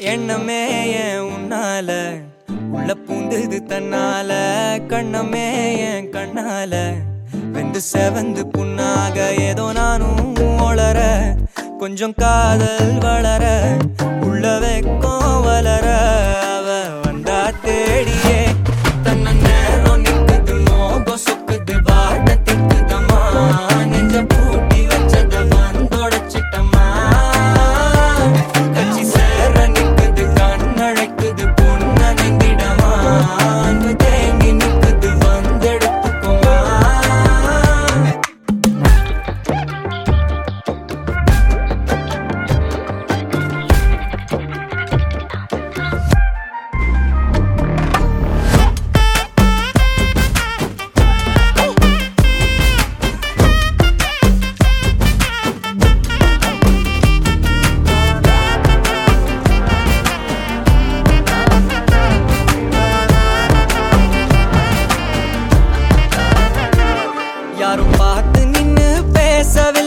எண்ணமே ஏன் உன்னால? உள்ள பூந்தது தன்னால. கண்ணமே என் கண்ணால? வெந்து செவந்து புண்ணாக ஏதோ நானும் ஒளர கொஞ்சம் காதல் வளர. உள்ள வளர cabeza